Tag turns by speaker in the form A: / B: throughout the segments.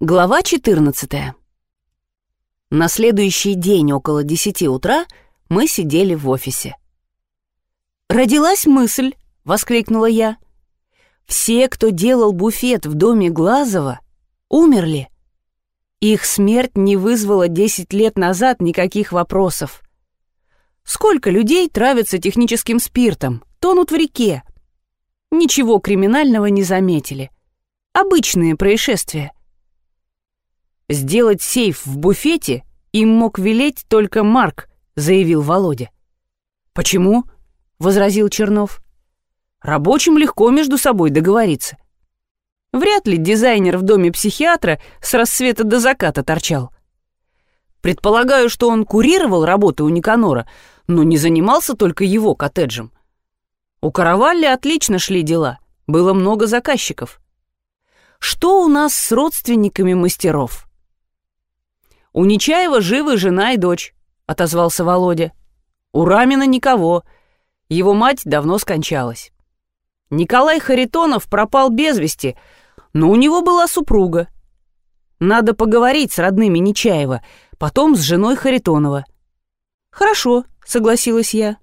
A: Глава 14. На следующий день около 10 утра мы сидели в офисе. «Родилась мысль!» — воскликнула я. «Все, кто делал буфет в доме Глазова, умерли. Их смерть не вызвала 10 лет назад никаких вопросов. Сколько людей травятся техническим спиртом, тонут в реке? Ничего криминального не заметили. Обычные происшествия. «Сделать сейф в буфете им мог велеть только Марк», — заявил Володя. «Почему?» — возразил Чернов. «Рабочим легко между собой договориться. Вряд ли дизайнер в доме психиатра с рассвета до заката торчал. Предполагаю, что он курировал работы у Никанора, но не занимался только его коттеджем. У Каравалли отлично шли дела, было много заказчиков. Что у нас с родственниками мастеров?» «У Нечаева живы жена и дочь», — отозвался Володя. «У Рамина никого. Его мать давно скончалась. Николай Харитонов пропал без вести, но у него была супруга. Надо поговорить с родными Нечаева, потом с женой Харитонова». «Хорошо», — согласилась я.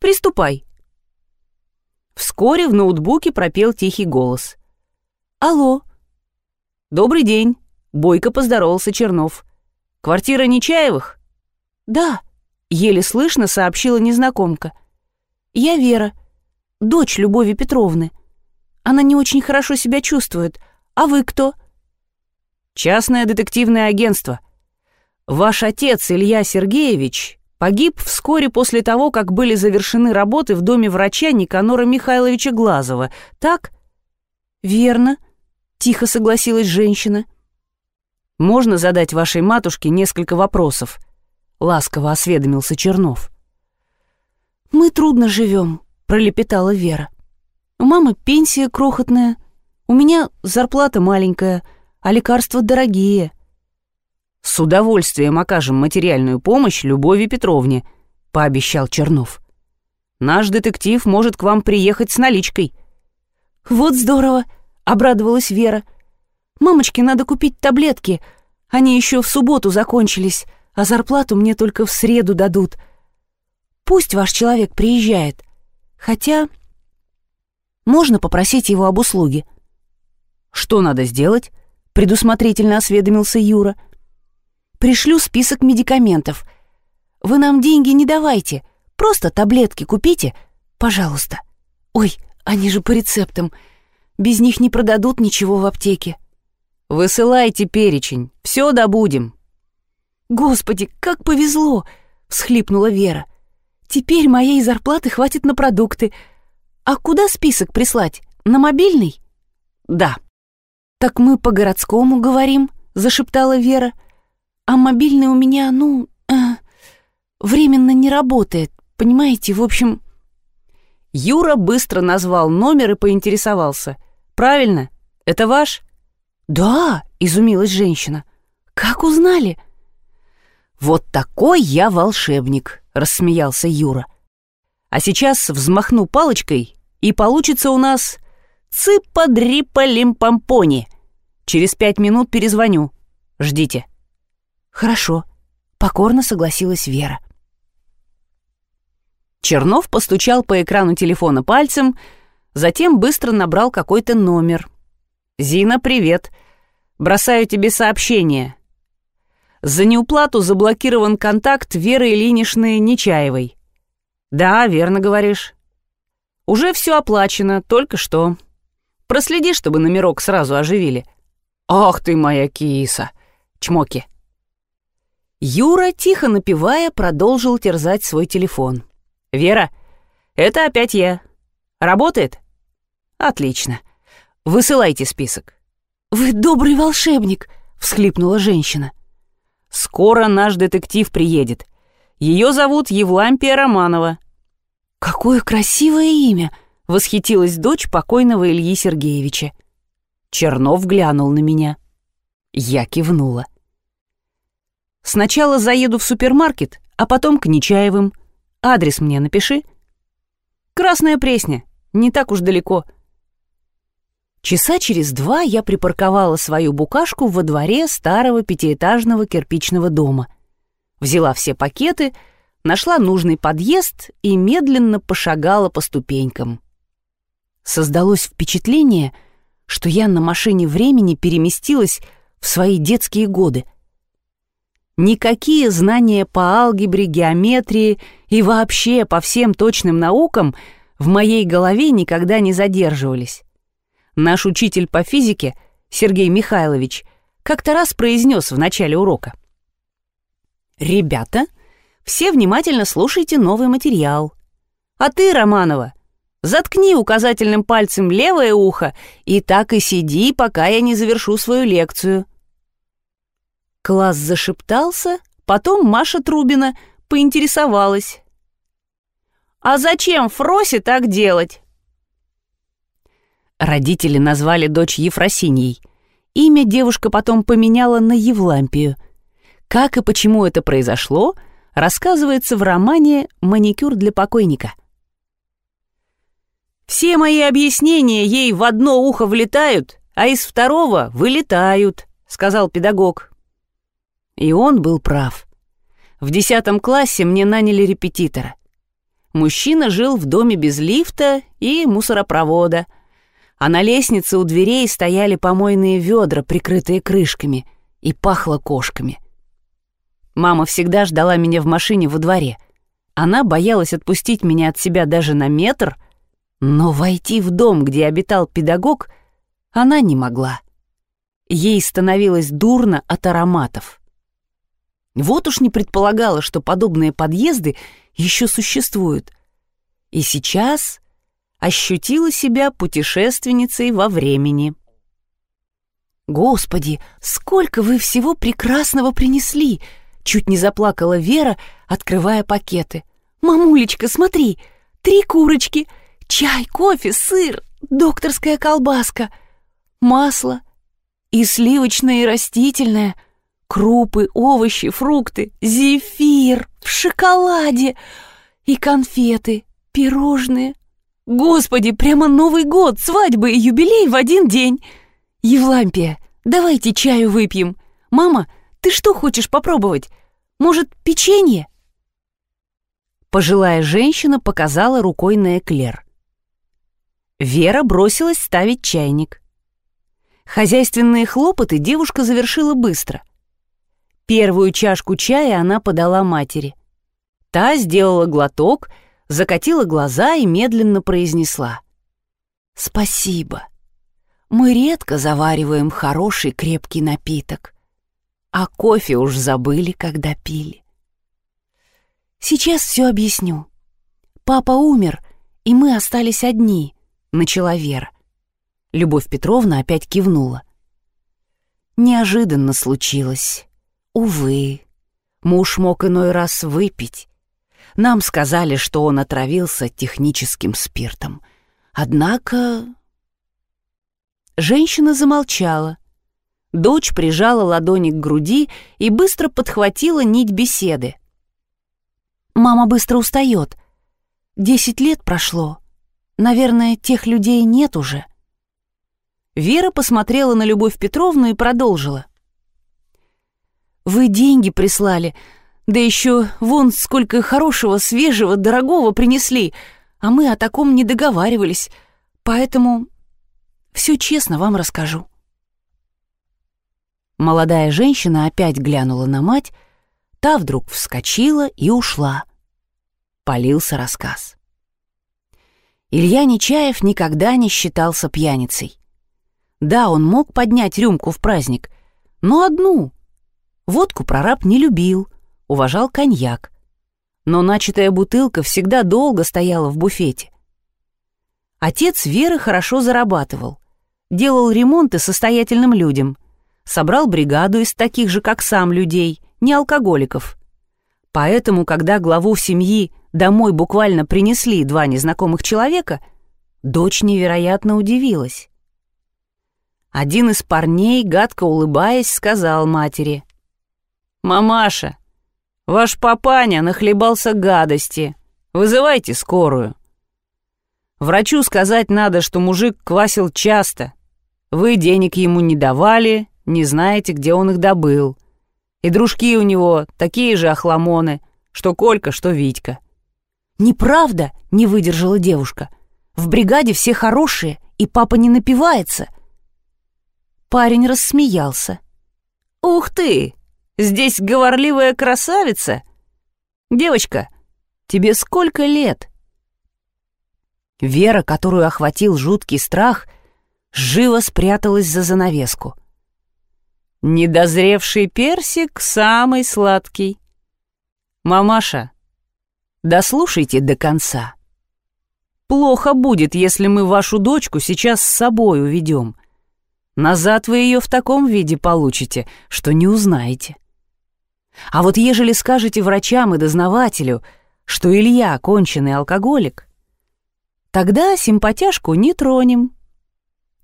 A: «Приступай». Вскоре в ноутбуке пропел тихий голос. «Алло». «Добрый день», — бойко поздоровался Чернов. Квартира Нечаевых?» «Да», — еле слышно сообщила незнакомка. «Я Вера, дочь Любови Петровны. Она не очень хорошо себя чувствует. А вы кто?» «Частное детективное агентство. Ваш отец Илья Сергеевич погиб вскоре после того, как были завершены работы в доме врача Никанора Михайловича Глазова, так?» «Верно», — тихо согласилась женщина. Можно задать вашей матушке несколько вопросов?» — ласково осведомился Чернов. «Мы трудно живем», — пролепетала Вера. «У мамы пенсия крохотная, у меня зарплата маленькая, а лекарства дорогие». «С удовольствием окажем материальную помощь Любови Петровне», — пообещал Чернов. «Наш детектив может к вам приехать с наличкой». «Вот здорово», — обрадовалась Вера. Мамочке надо купить таблетки. Они еще в субботу закончились, а зарплату мне только в среду дадут. Пусть ваш человек приезжает. Хотя можно попросить его об услуге. Что надо сделать? Предусмотрительно осведомился Юра. Пришлю список медикаментов. Вы нам деньги не давайте, просто таблетки купите, пожалуйста. Ой, они же по рецептам. Без них не продадут ничего в аптеке. «Высылайте перечень, все добудем». «Господи, как повезло!» — всхлипнула Вера. «Теперь моей зарплаты хватит на продукты. А куда список прислать? На мобильный?» «Да». «Так мы по городскому говорим», — зашептала Вера. «А мобильный у меня, ну, э, временно не работает, понимаете, в общем...» Юра быстро назвал номер и поинтересовался. «Правильно, это ваш?» «Да», — изумилась женщина. «Как узнали?» «Вот такой я волшебник», — рассмеялся Юра. «А сейчас взмахну палочкой, и получится у нас цыпа-дрипа-лимпампони. Через пять минут перезвоню. Ждите». «Хорошо», — покорно согласилась Вера. Чернов постучал по экрану телефона пальцем, затем быстро набрал какой-то номер — «Зина, привет. Бросаю тебе сообщение. За неуплату заблокирован контакт Веры Ильиничны Нечаевой». «Да, верно говоришь. Уже все оплачено, только что. Проследи, чтобы номерок сразу оживили». «Ах ты моя киса!» Чмоки. Юра, тихо напевая, продолжил терзать свой телефон. «Вера, это опять я. Работает?» «Отлично. Высылайте список». «Вы добрый волшебник», — всхлипнула женщина. «Скоро наш детектив приедет. Ее зовут Евлампия Романова». «Какое красивое имя!» — восхитилась дочь покойного Ильи Сергеевича. Чернов глянул на меня. Я кивнула. «Сначала заеду в супермаркет, а потом к Нечаевым. Адрес мне напиши». «Красная Пресня, не так уж далеко. Часа через два я припарковала свою букашку во дворе старого пятиэтажного кирпичного дома. Взяла все пакеты, нашла нужный подъезд и медленно пошагала по ступенькам. Создалось впечатление, что я на машине времени переместилась в свои детские годы. Никакие знания по алгебре, геометрии и вообще по всем точным наукам в моей голове никогда не задерживались. Наш учитель по физике, Сергей Михайлович, как-то раз произнес в начале урока. «Ребята, все внимательно слушайте новый материал. А ты, Романова, заткни указательным пальцем левое ухо и так и сиди, пока я не завершу свою лекцию». Класс зашептался, потом Маша Трубина поинтересовалась. «А зачем Фросе так делать?» Родители назвали дочь Ефросиньей. Имя девушка потом поменяла на Евлампию. Как и почему это произошло, рассказывается в романе «Маникюр для покойника». «Все мои объяснения ей в одно ухо влетают, а из второго вылетают», — сказал педагог. И он был прав. В десятом классе мне наняли репетитора. Мужчина жил в доме без лифта и мусоропровода — а на лестнице у дверей стояли помойные ведра, прикрытые крышками, и пахло кошками. Мама всегда ждала меня в машине во дворе. Она боялась отпустить меня от себя даже на метр, но войти в дом, где обитал педагог, она не могла. Ей становилось дурно от ароматов. Вот уж не предполагала, что подобные подъезды еще существуют. И сейчас ощутила себя путешественницей во времени. «Господи, сколько вы всего прекрасного принесли!» Чуть не заплакала Вера, открывая пакеты. «Мамулечка, смотри! Три курочки, чай, кофе, сыр, докторская колбаска, масло и сливочное и растительное, крупы, овощи, фрукты, зефир в шоколаде и конфеты, пирожные, Господи, прямо Новый год, свадьба и юбилей в один день. Евлампия, давайте чаю выпьем. Мама, ты что хочешь попробовать? Может, печенье? Пожилая женщина показала рукой на эклер. Вера бросилась ставить чайник. Хозяйственные хлопоты девушка завершила быстро. Первую чашку чая она подала матери. Та сделала глоток — закатила глаза и медленно произнесла. «Спасибо. Мы редко завариваем хороший крепкий напиток, а кофе уж забыли, когда пили. Сейчас все объясню. Папа умер, и мы остались одни», — начала Вера. Любовь Петровна опять кивнула. Неожиданно случилось. Увы, муж мог иной раз выпить, нам сказали, что он отравился техническим спиртом. Однако... Женщина замолчала. Дочь прижала ладони к груди и быстро подхватила нить беседы. «Мама быстро устает. Десять лет прошло. Наверное, тех людей нет уже». Вера посмотрела на Любовь Петровну и продолжила. «Вы деньги прислали, да еще вон сколько хорошего, свежего, дорогого принесли, а мы о таком не договаривались, поэтому все честно вам расскажу». Молодая женщина опять глянула на мать, та вдруг вскочила и ушла. Полился рассказ. Илья Нечаев никогда не считался пьяницей. Да, он мог поднять рюмку в праздник, но одну. Водку прораб не любил, уважал коньяк. Но начатая бутылка всегда долго стояла в буфете. Отец Веры хорошо зарабатывал. Делал ремонты состоятельным людям. Собрал бригаду из таких же, как сам, людей, не алкоголиков. Поэтому, когда главу семьи домой буквально принесли два незнакомых человека, дочь невероятно удивилась. Один из парней, гадко улыбаясь, сказал матери. «Мамаша, Ваш папаня нахлебался гадости. Вызывайте скорую. Врачу сказать надо, что мужик квасил часто, Вы денег ему не давали, не знаете, где он их добыл. И дружки у него такие же охламоны, что Колька, что Витька.
B: «Неправда!» — не выдержала девушка. «В бригаде все хорошие, и папа не напивается». Парень рассмеялся.
A: «Ух ты! Здесь говорливая красавица! Девочка, тебе сколько лет?»
B: Вера, которую охватил жуткий страх, живо спряталась за занавеску.
A: «Недозревший персик самый сладкий. Мамаша, дослушайте до конца. Плохо будет, если мы вашу дочку сейчас с собой уведем. Назад вы ее в таком виде получите, что не узнаете. А вот ежели скажете врачам и дознавателю, что Илья конченый алкоголик, тогда симпатяшку не тронем.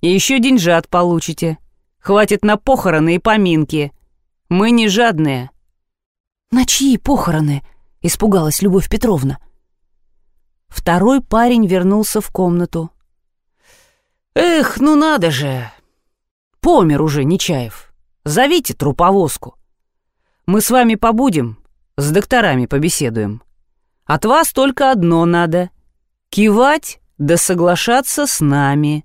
A: И еще деньжат получите. Хватит на похороны и поминки. Мы не жадные.
B: «На чьи похороны?» — испугалась Любовь Петровна. Второй парень вернулся в комнату.
A: «Эх, ну надо же! Помер уже Нечаев. Зовите труповозку. Мы с вами побудем, с докторами побеседуем. От вас только одно надо — кивать да соглашаться с нами.